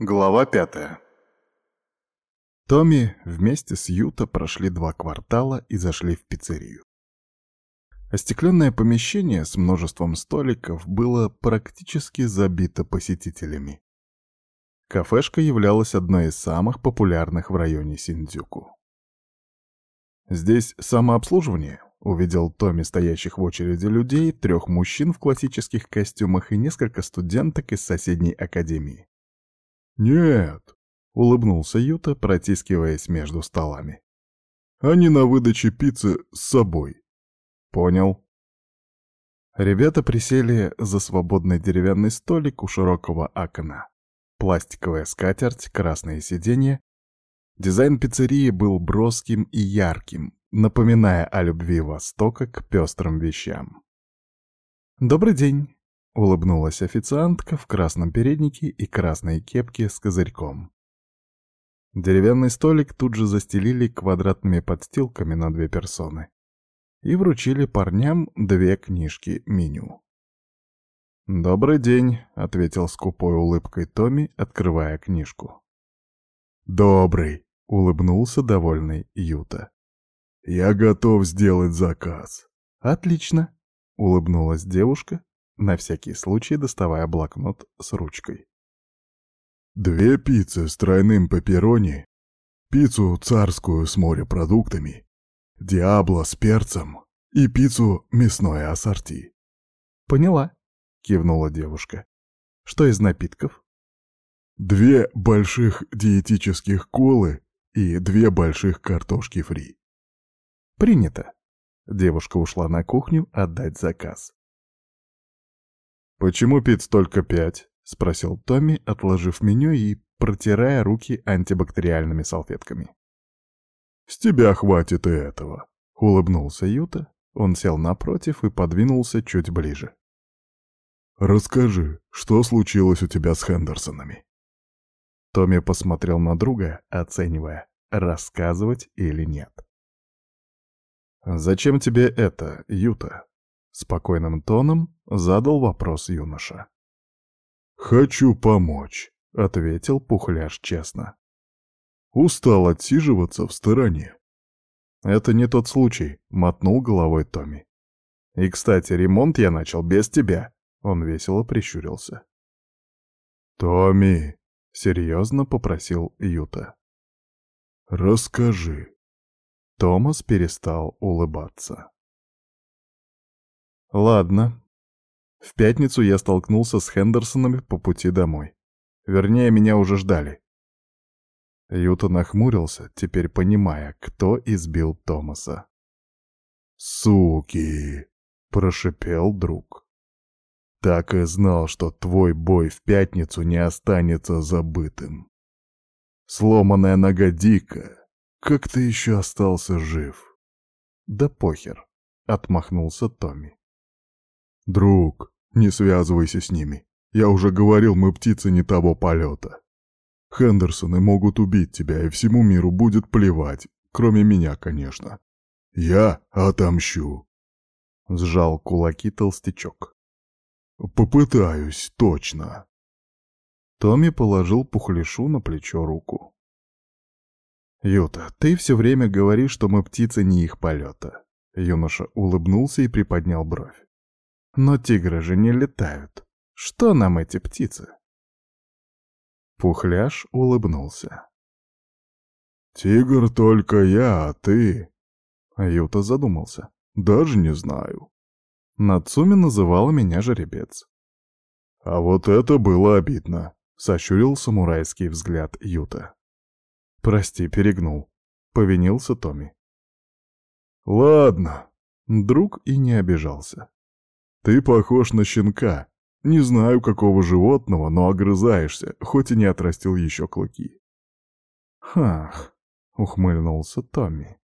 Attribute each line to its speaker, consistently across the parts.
Speaker 1: Глава пятая Томми вместе с Юта прошли два квартала и зашли в пиццерию. Остекленное помещение с множеством столиков было практически забито посетителями. Кафешка являлась одной из самых популярных в районе Синдзюку. «Здесь самообслуживание?» — увидел Томми стоящих в очереди людей, трех мужчин в классических костюмах и несколько студенток из соседней академии.
Speaker 2: «Нет», — улыбнулся Юта, протискиваясь между столами. «Они на выдаче пиццы с собой».
Speaker 1: «Понял». Ребята присели за свободный деревянный столик у широкого окна. Пластиковая скатерть, красные сиденья. Дизайн пиццерии был броским и ярким, напоминая о любви Востока к пестрым вещам. «Добрый день», — улыбнулась официантка в красном переднике и красной кепке с козырьком. Деревянный столик тут же застелили квадратными подстилками на две персоны и вручили парням две книжки меню. «Добрый день», — ответил скупой улыбкой Томми, открывая книжку.
Speaker 2: «Добрый», —
Speaker 1: улыбнулся довольный Юта.
Speaker 2: «Я готов сделать заказ».
Speaker 1: «Отлично», — улыбнулась девушка на всякий случай доставая блокнот с ручкой.
Speaker 2: «Две пиццы с тройным пепперони, пиццу царскую с морепродуктами, диабло с перцем и пиццу мясное ассорти».
Speaker 1: «Поняла», — кивнула девушка. «Что из напитков?»
Speaker 2: «Две больших диетических колы и две больших картошки фри».
Speaker 1: «Принято». Девушка ушла на кухню отдать заказ.
Speaker 2: «Почему пиц только пять?» — спросил Томми, отложив меню и протирая руки антибактериальными салфетками. «С тебя хватит и этого», — улыбнулся Юта. Он сел напротив и подвинулся чуть ближе. «Расскажи, что случилось у тебя с Хендерсонами?»
Speaker 1: Томми посмотрел на друга, оценивая, рассказывать или нет. «Зачем тебе это, Юта?» Спокойным тоном задал вопрос юноша.
Speaker 2: «Хочу помочь», — ответил Пухляш честно. «Устал отсиживаться в стороне».
Speaker 1: «Это не тот случай», — мотнул головой Томми. «И, кстати, ремонт я начал без тебя», — он весело прищурился.
Speaker 2: «Томми», —
Speaker 1: серьезно попросил Юта.
Speaker 2: «Расскажи».
Speaker 1: Томас перестал улыбаться. Ладно. В пятницу я столкнулся с Хендерсонами по пути домой. Вернее, меня уже ждали. Юта нахмурился, теперь понимая, кто избил Томаса.
Speaker 2: «Суки!» — прошипел друг. «Так и знал, что твой бой в пятницу не останется забытым. Сломанная нога Дика, как ты еще остался жив?»
Speaker 1: «Да похер», — отмахнулся Томми.
Speaker 2: «Друг, не связывайся с ними. Я уже говорил, мы птицы не того полета. Хендерсоны могут убить тебя, и всему миру будет плевать, кроме меня, конечно. Я отомщу».
Speaker 1: Сжал кулаки толстячок.
Speaker 2: «Попытаюсь, точно».
Speaker 1: Томми положил пухляшу на плечо руку. «Юта, ты все время говоришь, что мы птицы не их полета». Юноша улыбнулся и приподнял бровь. Но тигры же не летают. Что нам эти птицы? Пухляш улыбнулся.
Speaker 2: «Тигр только я, а ты...»
Speaker 1: Юта задумался.
Speaker 2: «Даже не знаю».
Speaker 1: Нацуми называла меня жеребец.
Speaker 2: «А вот это было обидно», —
Speaker 1: сощурил самурайский взгляд Юта. «Прости, перегнул», — повинился Томми.
Speaker 2: «Ладно».
Speaker 1: Друг и не обижался.
Speaker 2: Ты похож на щенка. Не знаю, какого животного, но огрызаешься, хоть и не отрастил еще клыки.
Speaker 1: «Хах!» — ухмыльнулся Томми.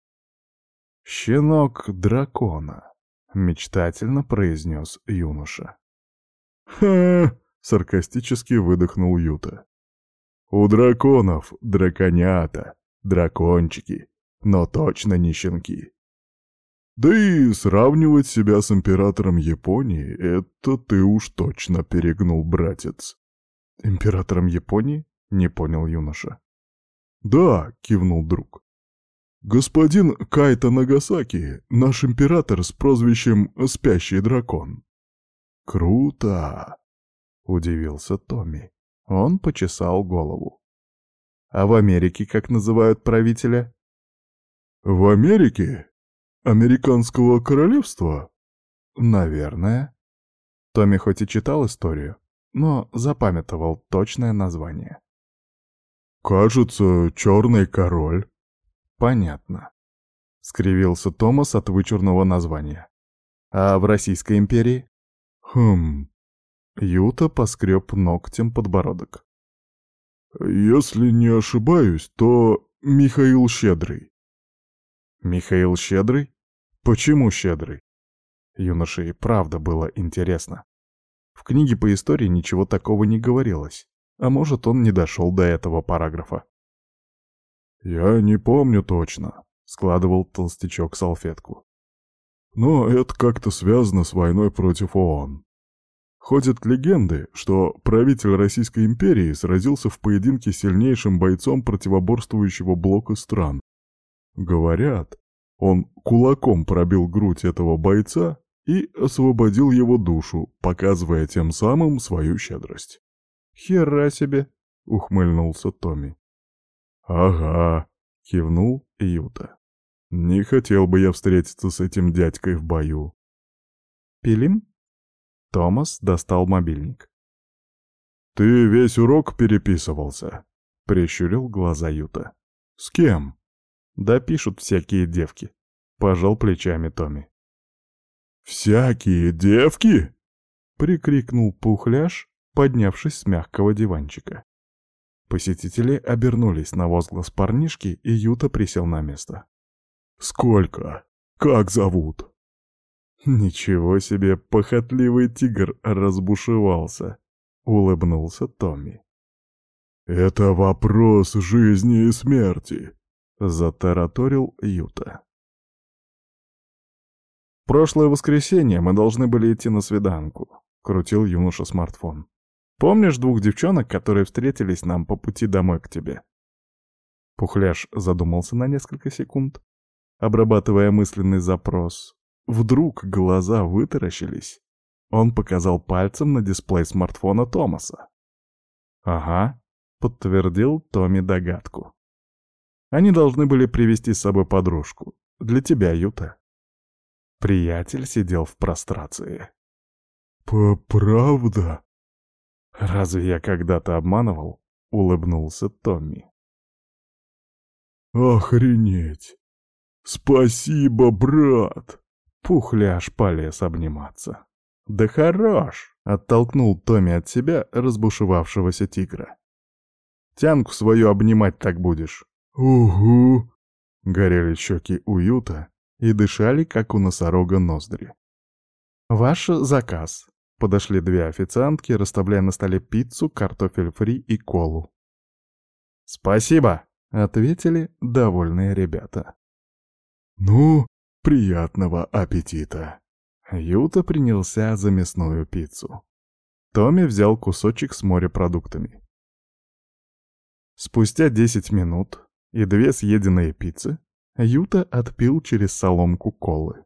Speaker 1: «Щенок дракона», — мечтательно произнес юноша.
Speaker 2: «Ха!» — саркастически выдохнул Юта. «У драконов драконята, дракончики, но точно не щенки. Да и сравнивать себя с императором Японии — это ты уж точно перегнул, братец.
Speaker 1: Императором Японии? — не понял юноша.
Speaker 2: «Да», — кивнул друг. «Господин Кайта Нагасаки, наш император с прозвищем «Спящий дракон».
Speaker 1: «Круто!» — удивился Томми. Он почесал голову. «А в Америке как называют правителя?»
Speaker 2: «В Америке? Американского королевства?»
Speaker 1: «Наверное». Томми хоть и читал историю, но запамятовал точное название.
Speaker 2: «Кажется, черный король».
Speaker 1: «Понятно», — скривился Томас от вычурного названия. «А в Российской империи?»
Speaker 2: «Хм...»
Speaker 1: Юта поскреб ногтем подбородок.
Speaker 2: «Если не ошибаюсь, то Михаил Щедрый».
Speaker 1: «Михаил Щедрый? Почему Щедрый?» Юноше и правда было интересно. В книге по истории ничего такого не говорилось. А может, он не дошел до этого параграфа.
Speaker 2: «Я не помню точно», — складывал толстячок салфетку. «Но это как-то связано с войной против ООН. Ходят легенды, что правитель Российской империи сразился в поединке с сильнейшим бойцом противоборствующего блока стран. Говорят, он кулаком пробил грудь этого бойца и освободил его душу, показывая тем самым свою щедрость.
Speaker 1: «Хера себе!» — ухмыльнулся Томми.
Speaker 2: «Ага», — кивнул Юта. «Не хотел бы я встретиться с этим дядькой в бою».
Speaker 1: «Пилим?» Томас достал мобильник.
Speaker 2: «Ты весь урок переписывался?»
Speaker 1: — прищурил глаза Юта.
Speaker 2: «С кем?»
Speaker 1: «Да пишут всякие девки», — пожал плечами Томми.
Speaker 2: «Всякие девки?»
Speaker 1: — прикрикнул Пухляш, поднявшись с мягкого диванчика. Посетители обернулись на возглас парнишки, и Юта присел на место.
Speaker 2: «Сколько? Как зовут?»
Speaker 1: «Ничего себе, похотливый тигр разбушевался», — улыбнулся Томми.
Speaker 2: «Это вопрос жизни и смерти», —
Speaker 1: затараторил Юта. «Прошлое воскресенье мы должны были идти на свиданку», — крутил юноша смартфон. Помнишь двух девчонок, которые встретились нам по пути домой к тебе?» Пухляш задумался на несколько секунд, обрабатывая мысленный запрос. Вдруг глаза вытаращились. Он показал пальцем на дисплей смартфона Томаса. «Ага», — подтвердил Томми догадку. «Они должны были привести с собой подружку. Для тебя, Юта». Приятель сидел в прострации.
Speaker 2: «Правда?»
Speaker 1: «Разве я когда-то обманывал?» — улыбнулся Томми.
Speaker 2: «Охренеть! Спасибо, брат!»
Speaker 1: Пухляш полез обниматься. «Да хорош!» — оттолкнул Томми от себя разбушевавшегося тигра. «Тянку свою обнимать так будешь».
Speaker 2: «Угу!»
Speaker 1: — горели щеки уюта и дышали, как у носорога, ноздри. «Ваш заказ», Подошли две официантки, расставляя на столе пиццу, картофель фри и колу. «Спасибо!» — ответили довольные ребята.
Speaker 2: «Ну, приятного аппетита!»
Speaker 1: Юта принялся за мясную пиццу. Томми взял кусочек с морепродуктами. Спустя десять минут и две съеденные пиццы Юта отпил через соломку колы.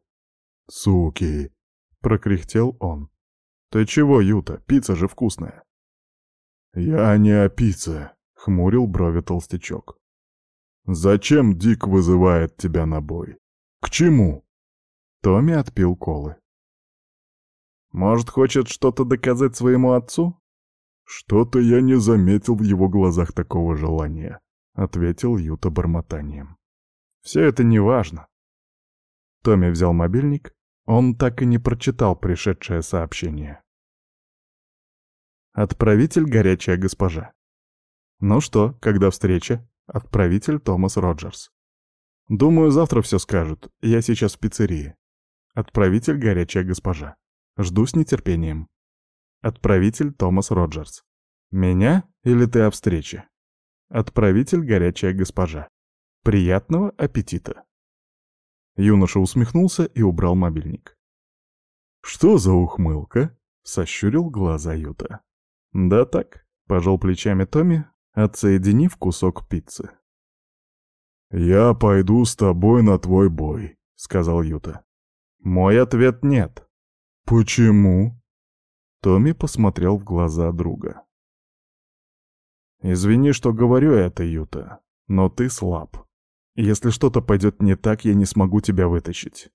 Speaker 2: «Суки!»
Speaker 1: — прокряхтел он. «Ты чего, Юта? Пицца же вкусная».
Speaker 2: «Я не о пицце», — хмурил брови толстячок. «Зачем Дик вызывает тебя на бой? К чему?»
Speaker 1: Томми отпил колы. «Может, хочет что-то доказать своему отцу?»
Speaker 2: «Что-то я не заметил в его глазах такого желания», — ответил Юта бормотанием.
Speaker 1: «Все это не важно». Томми взял мобильник. Он так и не прочитал пришедшее сообщение. Отправитель горячая госпожа. Ну что, когда встреча? Отправитель Томас Роджерс. Думаю, завтра все скажут. Я сейчас в пиццерии. Отправитель горячая госпожа. Жду с нетерпением. Отправитель Томас Роджерс. Меня или ты о встрече? Отправитель горячая госпожа. Приятного аппетита. Юноша усмехнулся и убрал мобильник.
Speaker 2: «Что за ухмылка?»
Speaker 1: — сощурил глаза Юта. «Да так», — пожал плечами Томми, отсоединив кусок пиццы.
Speaker 2: «Я пойду с тобой на твой бой», — сказал Юта.
Speaker 1: Мой ответ — нет.
Speaker 2: «Почему?»
Speaker 1: Томми посмотрел в глаза друга. «Извини, что говорю это, Юта, но ты слаб. Если что-то пойдет не так, я не смогу тебя вытащить».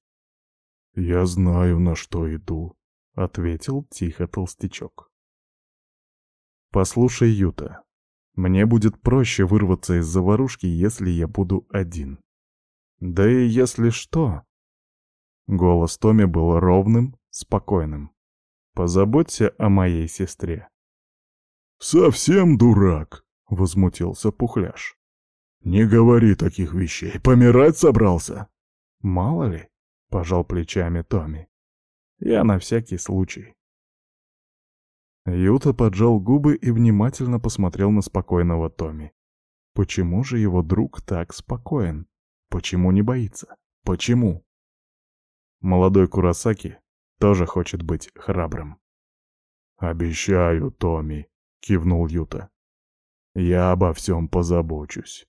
Speaker 2: «Я знаю, на что иду», —
Speaker 1: ответил тихо толстячок. «Послушай, Юта, мне будет проще вырваться из заварушки, если я буду один. Да и если что...» Голос Томи был ровным, спокойным. «Позаботься о моей сестре».
Speaker 2: «Совсем дурак!» — возмутился Пухляш. «Не говори таких вещей. Помирать собрался?»
Speaker 1: «Мало ли», — пожал плечами Томми. «Я на всякий случай». Юта поджал губы и внимательно посмотрел на спокойного Томми. Почему же его друг так спокоен? Почему не боится? Почему? Молодой Курасаки тоже хочет быть храбрым.
Speaker 2: «Обещаю, Томми», — кивнул Юта. «Я обо всем позабочусь».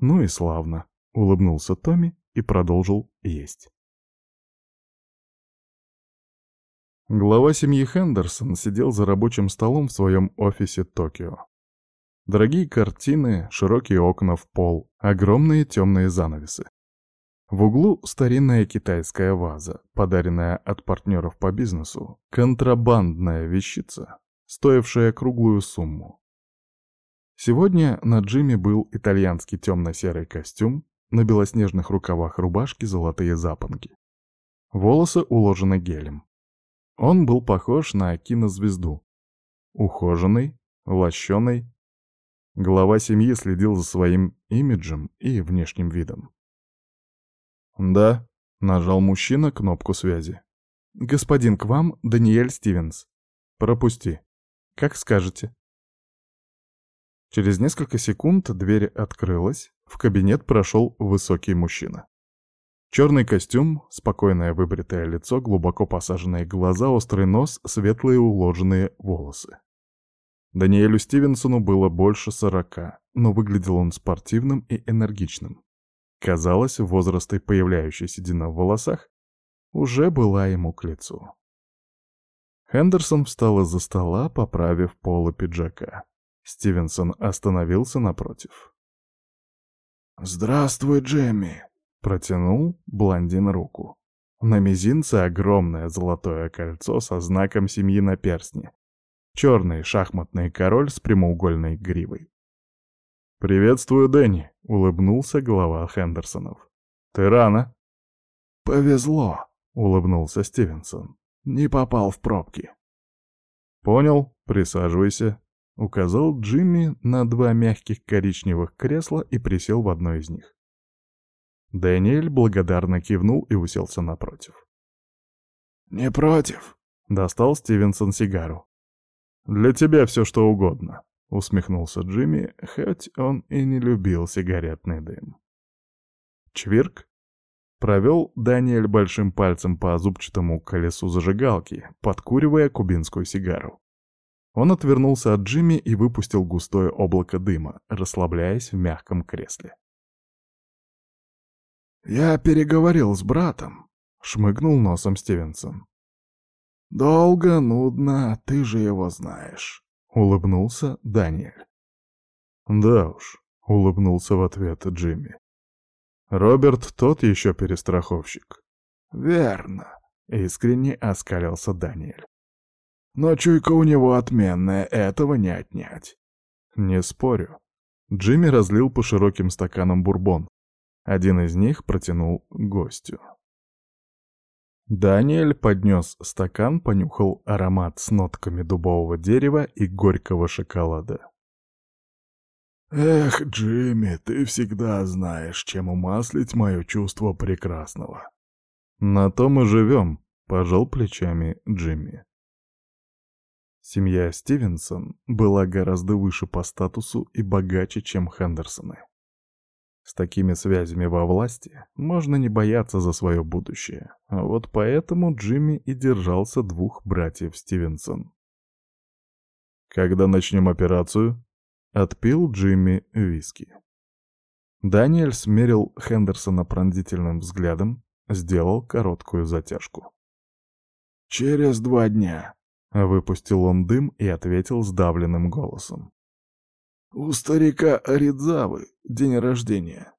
Speaker 1: «Ну и славно», — улыбнулся Томми и продолжил есть. Глава семьи Хендерсон сидел за рабочим столом в своем офисе Токио. Дорогие картины, широкие окна в пол, огромные темные занавесы. В углу старинная китайская ваза, подаренная от партнеров по бизнесу, контрабандная вещица, стоившая круглую сумму. Сегодня на Джимми был итальянский темно-серый костюм, на белоснежных рукавах рубашки золотые запонки. Волосы уложены гелем. Он был похож на кинозвезду. Ухоженный, лощеный. Глава семьи следил за своим имиджем и внешним видом. «Да», — нажал мужчина кнопку связи. «Господин, к вам Даниэль Стивенс. Пропусти. Как скажете». Через несколько секунд дверь открылась, в кабинет прошел высокий мужчина. Черный костюм, спокойное выбритое лицо, глубоко посаженные глаза, острый нос, светлые уложенные волосы. Даниэлю Стивенсону было больше сорока, но выглядел он спортивным и энергичным. Казалось, возраст и появляющаяся седина в волосах уже была ему к лицу. Хендерсон встал из-за стола, поправив полы пиджака. Стивенсон остановился напротив.
Speaker 2: «Здравствуй, Джемми!»
Speaker 1: Протянул блондин руку. На мизинце огромное золотое кольцо со знаком семьи на перстне. Черный шахматный король с прямоугольной гривой. «Приветствую, Дэнни», — улыбнулся глава Хендерсонов. «Ты рано».
Speaker 2: «Повезло», —
Speaker 1: улыбнулся Стивенсон.
Speaker 2: «Не попал в пробки».
Speaker 1: «Понял, присаживайся», — указал Джимми на два мягких коричневых кресла и присел в одно из них. Дэниэль благодарно кивнул и уселся напротив.
Speaker 2: «Не против?»
Speaker 1: — достал Стивенсон сигару. «Для тебя все что угодно», — усмехнулся Джимми, хоть он и не любил сигаретный дым. «Чвирк?» — провел Даниэль большим пальцем по зубчатому колесу зажигалки, подкуривая кубинскую сигару. Он отвернулся от Джимми и выпустил густое облако дыма, расслабляясь в мягком кресле.
Speaker 2: «Я переговорил с братом», — шмыгнул носом Стивенсон. «Долго, нудно, ты же его знаешь», — улыбнулся Даниэль.
Speaker 1: «Да уж», — улыбнулся в ответ Джимми. «Роберт тот еще перестраховщик».
Speaker 2: «Верно», —
Speaker 1: искренне оскалился Даниэль.
Speaker 2: «Но чуйка у него отменная, этого не отнять».
Speaker 1: «Не спорю». Джимми разлил по широким стаканам бурбон, один из них протянул гостю. Даниэль поднес стакан, понюхал аромат с нотками дубового дерева и горького шоколада.
Speaker 2: «Эх, Джимми, ты всегда знаешь, чем умаслить мое чувство прекрасного».
Speaker 1: «На то мы живем», — пожал плечами Джимми. Семья Стивенсон была гораздо выше по статусу и богаче, чем Хендерсоны. С такими связями во власти можно не бояться за свое будущее. А вот поэтому Джимми и держался двух братьев Стивенсон. «Когда начнем операцию?» Отпил Джимми виски. Даниэль смерил Хендерсона пронзительным взглядом, сделал короткую затяжку.
Speaker 2: «Через два дня», —
Speaker 1: выпустил он дым и ответил сдавленным голосом.
Speaker 2: «У старика Аридзавы день рождения».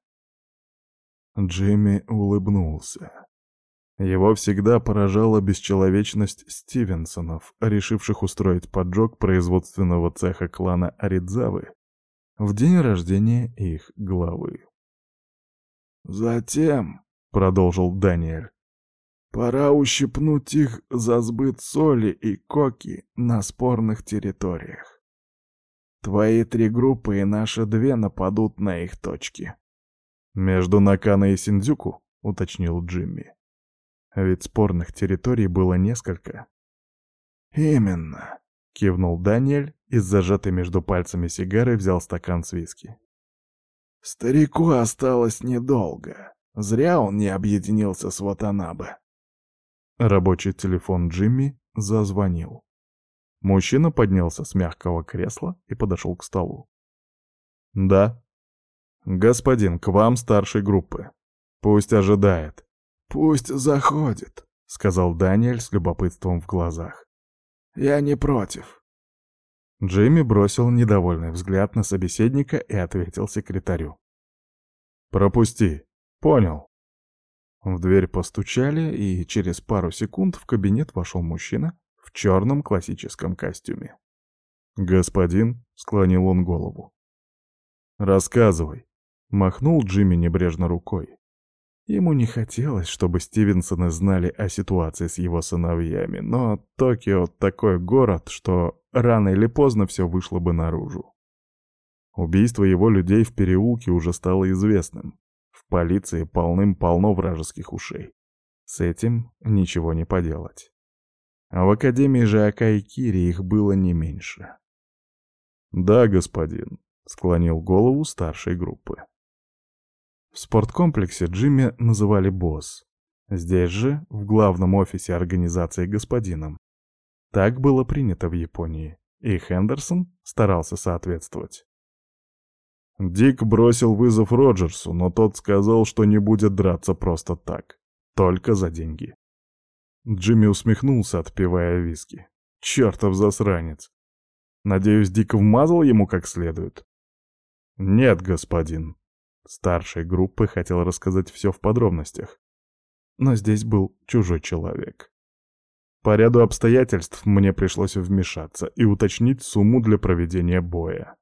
Speaker 1: Джимми улыбнулся. Его всегда поражала бесчеловечность Стивенсонов, решивших устроить поджог производственного цеха клана Аридзавы в день рождения их главы.
Speaker 2: «Затем», — продолжил Даниэль, — «пора ущипнуть их за сбыт соли и коки на спорных территориях. Твои три группы и наши две нападут на их точки».
Speaker 1: «Между Накана и Синдзюку?» — уточнил Джимми. Ведь спорных территорий было несколько.
Speaker 2: «Именно», — кивнул Даниэль и с зажатой между пальцами сигарой взял стакан с виски. «Старику осталось недолго. Зря он не объединился с Ватанабе».
Speaker 1: Рабочий телефон Джимми зазвонил. Мужчина поднялся с мягкого кресла и подошел к столу. «Да». «Господин, к вам старшей группы. Пусть ожидает».
Speaker 2: «Пусть заходит», — сказал Даниэль с любопытством в глазах. «Я не против».
Speaker 1: Джимми бросил недовольный взгляд на собеседника и ответил секретарю. «Пропусти. Понял». В дверь постучали, и через пару секунд в кабинет вошел мужчина в черном классическом костюме. «Господин», — склонил он голову. «Рассказывай», — махнул Джимми небрежно рукой. Ему не хотелось, чтобы Стивенсоны знали о ситуации с его сыновьями, но Токио такой город, что рано или поздно все вышло бы наружу. Убийство его людей в переулке уже стало известным. В полиции полным-полно вражеских ушей. С этим ничего не поделать. А в Академии же Акайкири их было не меньше. «Да, господин», — склонил голову старшей группы. В спорткомплексе Джимми называли «босс». Здесь же, в главном офисе организации господином. Так было принято в Японии, и Хендерсон старался соответствовать. Дик бросил вызов Роджерсу, но тот сказал, что не будет драться просто так, только за деньги. Джимми усмехнулся, отпивая виски. Чертов засранец. Надеюсь, Дик вмазал ему как следует? Нет, господин, Старшей группы хотел рассказать все в подробностях. Но здесь был чужой человек. По ряду обстоятельств мне пришлось вмешаться и уточнить сумму для проведения боя.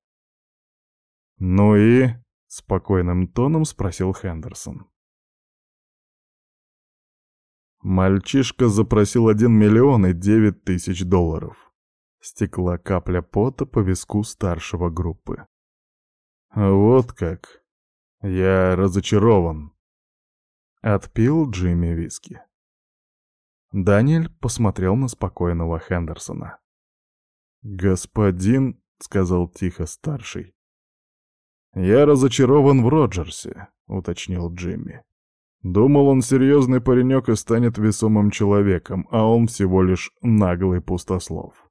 Speaker 1: «Ну и...» — спокойным тоном спросил Хендерсон. Мальчишка запросил один миллион и девять тысяч долларов. Стекла капля пота по виску старшего группы. Вот как. Я разочарован. Отпил Джимми виски. Даниэль посмотрел на спокойного Хендерсона. «Господин», — сказал тихо старший. «Я разочарован в Роджерсе», — уточнил Джимми. «Думал, он серьезный паренек и станет весомым человеком, а он всего лишь наглый пустослов».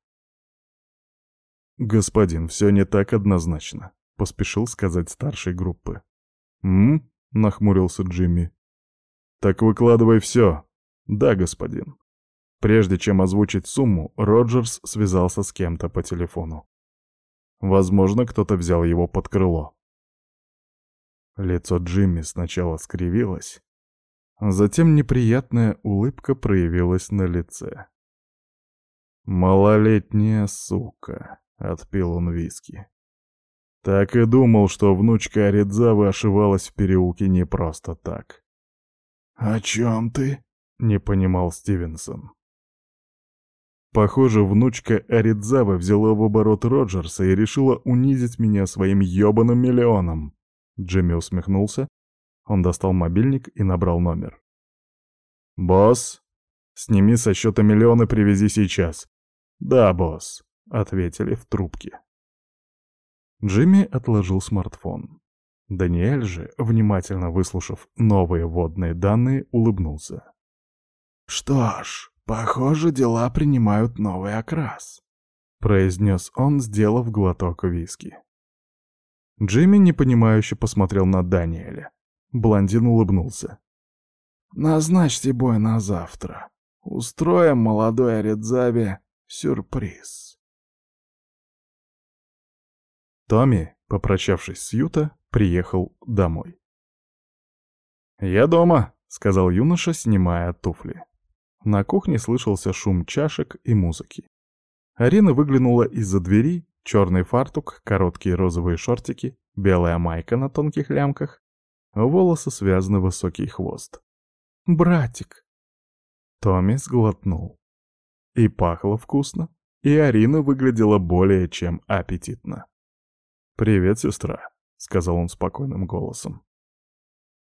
Speaker 1: «Господин, все не так однозначно», — поспешил сказать старшей группы. «М?» — нахмурился Джимми. «Так выкладывай все». «Да, господин». Прежде чем озвучить сумму, Роджерс связался с кем-то по телефону. Возможно, кто-то взял его под крыло. Лицо Джимми сначала скривилось, затем неприятная улыбка проявилась на лице. «Малолетняя сука», — отпил он виски. Так и думал, что внучка Аридзавы ошивалась в переулке не просто так.
Speaker 2: «О чем ты?»
Speaker 1: — не понимал Стивенсон. Похоже, внучка Аридзавы взяла в оборот Роджерса и решила унизить меня своим ёбаным миллионом. Джимми усмехнулся. Он достал мобильник и набрал номер. «Босс, сними со счета миллион и привези сейчас». «Да, босс», — ответили в трубке. Джимми отложил смартфон. Даниэль же, внимательно выслушав новые водные данные, улыбнулся.
Speaker 2: «Что ж, похоже, дела принимают новый окрас», —
Speaker 1: произнес он, сделав глоток виски. Джимми непонимающе посмотрел на Даниэля. Блондин улыбнулся. «Назначьте бой на завтра. Устроим молодой Аридзабе сюрприз». Томми, попрощавшись с Юта, приехал домой. «Я дома», — сказал юноша, снимая туфли. На кухне слышался шум чашек и музыки. Арина выглянула из-за двери, черный фартук, короткие розовые шортики, белая майка на тонких лямках, волосы связаны высокий хвост. «Братик!» Томми сглотнул. И пахло вкусно, и Арина выглядела более чем аппетитно. «Привет, сестра», — сказал он спокойным голосом.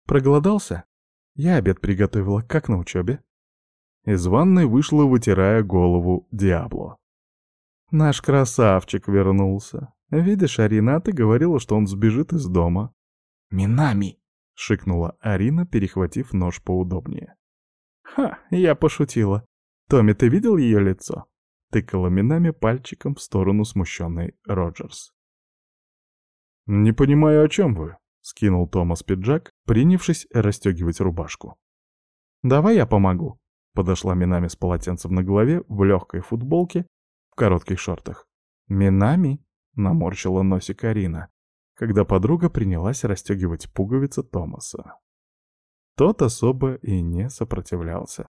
Speaker 1: «Проголодался? Я обед приготовила, как на учебе». Из ванной вышла, вытирая голову, Диабло. «Наш красавчик вернулся. Видишь, Арина, а ты говорила, что он сбежит из дома». «Минами!» — шикнула Арина, перехватив нож поудобнее. «Ха, я пошутила. Томми, ты видел ее лицо?» — тыкала Минами пальчиком в сторону смущенной Роджерс. «Не понимаю, о чем вы», — скинул Томас пиджак, принявшись расстегивать рубашку. «Давай я помогу», — подошла Минами с полотенцем на голове, в легкой футболке, в коротких шортах. «Минами?» — наморщила носик Арина, когда подруга принялась расстегивать пуговицы Томаса. Тот особо и не сопротивлялся.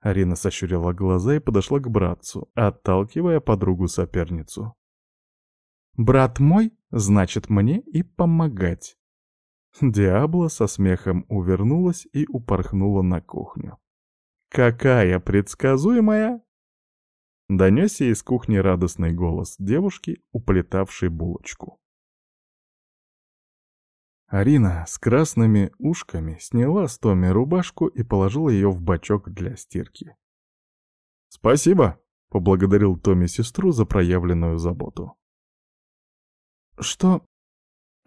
Speaker 1: Арина сощурила глаза и подошла к братцу, отталкивая подругу-соперницу. «Брат мой, значит мне и помогать». Диабло со смехом увернулась и упорхнула на кухню. «Какая предсказуемая!» Донесся из кухни радостный голос девушки, уплетавшей булочку. Арина с красными ушками сняла с Томми рубашку и положила ее в бачок для стирки. «Спасибо!» — поблагодарил Томми сестру за проявленную заботу. «Что...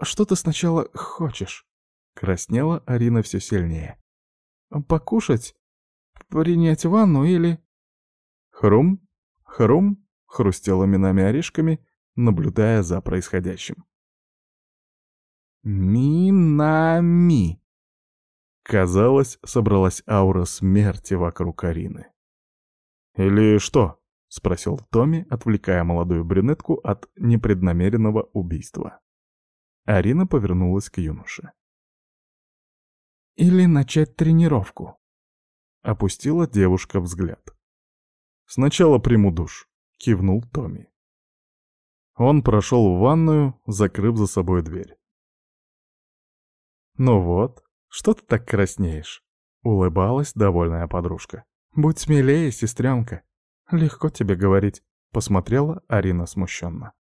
Speaker 1: что ты сначала хочешь?» — краснела Арина все сильнее. «Покушать? Принять ванну или...» «Хрум, хрум!» — хрустела минами орешками, наблюдая за происходящим. Минами. Казалось, собралась аура смерти вокруг Арины. «Или что?» — спросил Томми, отвлекая молодую брюнетку от непреднамеренного убийства. Арина повернулась к юноше. «Или начать тренировку?» Опустила девушка взгляд. «Сначала приму душ», — кивнул Томми. Он прошел в ванную, закрыв за собой дверь. «Ну вот, что ты так краснеешь?» — улыбалась довольная подружка. «Будь смелее, сестренка. Легко тебе говорить», — посмотрела Арина смущенно.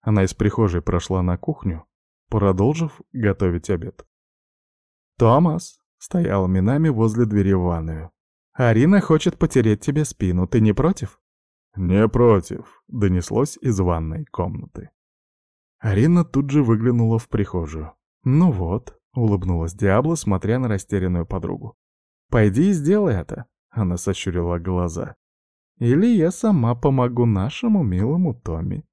Speaker 1: Она из прихожей прошла на кухню, продолжив готовить обед. «Томас!» — стоял минами возле двери в ванную. «Арина хочет потереть тебе спину, ты не против?» «Не против», — донеслось из ванной комнаты. Арина тут же выглянула в прихожую. «Ну вот», — улыбнулась Диабло, смотря на растерянную подругу. «Пойди и сделай это», — она сощурила глаза. «Или я сама помогу нашему милому Томми».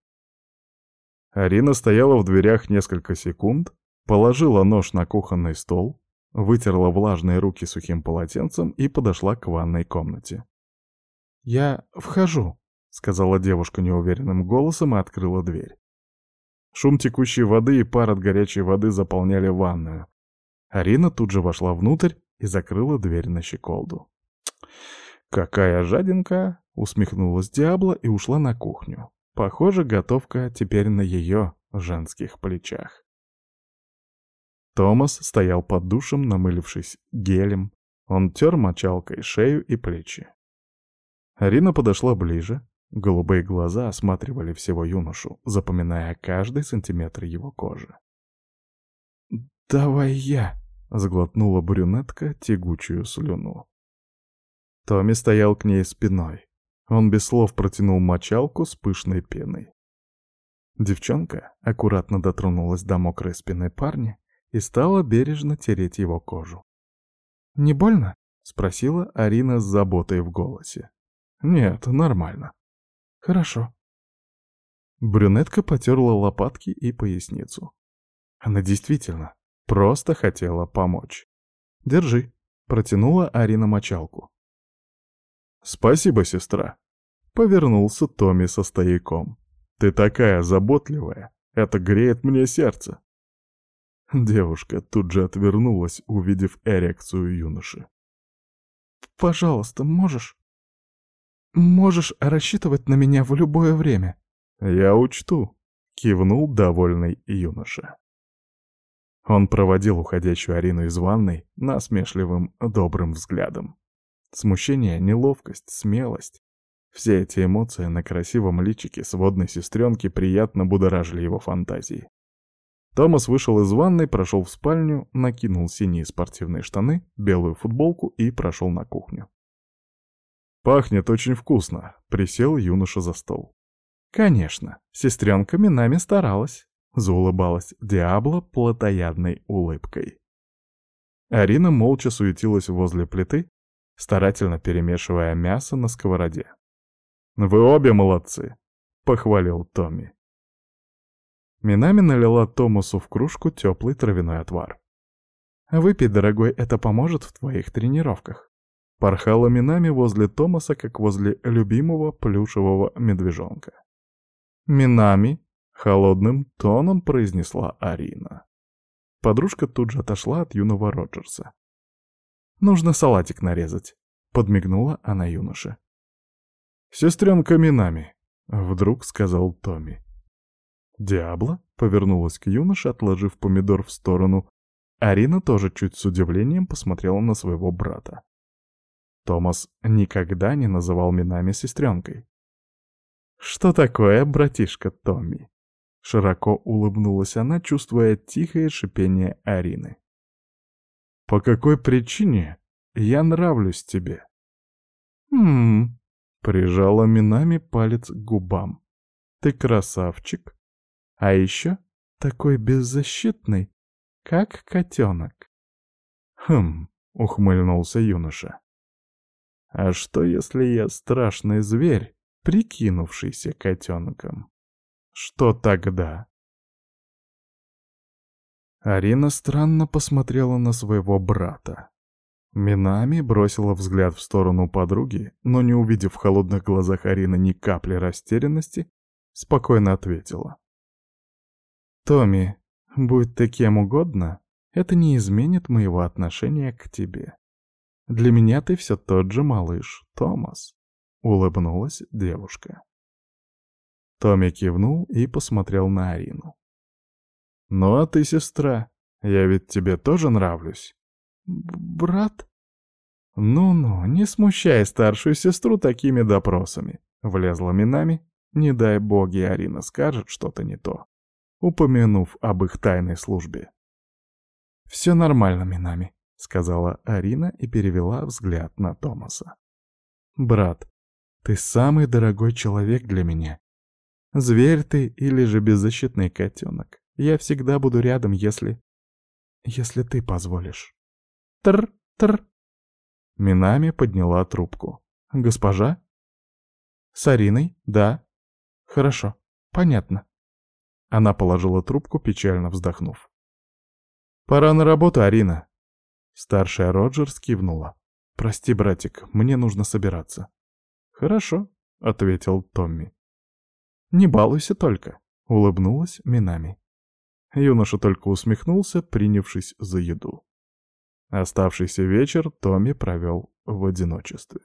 Speaker 1: Арина стояла в дверях несколько секунд, положила нож на кухонный стол, вытерла влажные руки сухим полотенцем и подошла к ванной комнате. «Я вхожу», — сказала девушка неуверенным голосом и открыла дверь. Шум текущей воды и пар от горячей воды заполняли ванную. Арина тут же вошла внутрь и закрыла дверь на щеколду. «Какая жадинка!» — усмехнулась Диабло и ушла на кухню. Похоже, готовка теперь на ее женских плечах. Томас стоял под душем, намылившись гелем. Он тер мочалкой шею и плечи. Арина подошла ближе, Голубые глаза осматривали всего юношу, запоминая каждый сантиметр его кожи. «Давай я!» — сглотнула брюнетка тягучую слюну. Томми стоял к ней спиной. Он без слов протянул мочалку с пышной пеной. Девчонка аккуратно дотронулась до мокрой спины парня и стала бережно тереть его кожу. «Не больно?» — спросила Арина с заботой в голосе. «Нет, нормально», «Хорошо». Брюнетка потерла лопатки и поясницу. Она действительно просто хотела помочь. «Держи», — протянула Арина мочалку. «Спасибо, сестра», — повернулся Томми со стояком. «Ты такая заботливая, это греет мне сердце». Девушка тут же отвернулась, увидев эрекцию юноши. «Пожалуйста, можешь? Можешь рассчитывать на меня в любое время?» «Я учту», — кивнул довольный юноша. Он проводил уходящую Арину из ванной насмешливым, добрым взглядом. Смущение, неловкость, смелость. Все эти эмоции на красивом личике сводной сестренки приятно будоражили его фантазии. Томас вышел из ванной, прошел в спальню, накинул синие спортивные штаны, белую футболку и прошел на кухню. «Пахнет очень вкусно», — присел юноша за стол. «Конечно, сестренка Минами старалась», — заулыбалась Диабло плотоядной улыбкой. Арина молча суетилась возле плиты, старательно перемешивая мясо на сковороде. «Вы обе молодцы», — похвалил Томми. Минами налила Томасу в кружку теплый травяной отвар. «Выпей, дорогой, это поможет в твоих тренировках». Порхала Минами возле Томаса, как возле любимого плюшевого медвежонка. «Минами», — холодным тоном произнесла Арина. Подружка тут же отошла от юного Роджерса. «Нужно салатик нарезать», — подмигнула она юноше. «Сестренка Минами», — вдруг сказал Томми. «Диабло?» — повернулась к юноше, отложив помидор в сторону. Арина тоже чуть с удивлением посмотрела на своего брата. Томас никогда не называл Минами сестренкой. «Что такое, братишка Томми?» Широко улыбнулась она, чувствуя тихое шипение Арины. «По какой причине я нравлюсь тебе?» «Хм...» — прижала Минами палец к губам. «Ты красавчик, а еще такой беззащитный, как котенок». «Хм...» — ухмыльнулся юноша. «А что, если я страшный зверь, прикинувшийся котенком?» Что тогда? Арина странно посмотрела на своего брата. Минами бросила взгляд в сторону подруги, но не увидев в холодных глазах Арины ни капли растерянности, спокойно ответила. «Томми, будь ты кем угодно, это не изменит моего отношения к тебе. Для меня ты все тот же малыш, Томас», — улыбнулась девушка. Томми кивнул и посмотрел на Арину. «Ну а ты, сестра, я ведь тебе тоже нравлюсь?» «Брат?» «Ну-ну, не смущай старшую сестру такими допросами», — влезла Минами. «Не дай боги, Арина скажет что-то не то», упомянув об их тайной службе. «Все нормально, Минами», — сказала Арина и перевела взгляд на Томаса. «Брат, ты самый дорогой человек для меня, Зверь ты или же беззащитный котенок. Я всегда буду рядом, если... Если ты позволишь. Тр-тр. Минами подняла трубку. Госпожа? С Ариной? Да. Хорошо. Понятно. Она положила трубку, печально вздохнув. «Пора на работу, Арина!» Старшая Роджерс кивнула. «Прости, братик, мне нужно собираться». «Хорошо», — ответил Томми. Не балуйся только», — улыбнулась Минами. Юноша только усмехнулся, принявшись за еду. Оставшийся вечер Томми провел в одиночестве.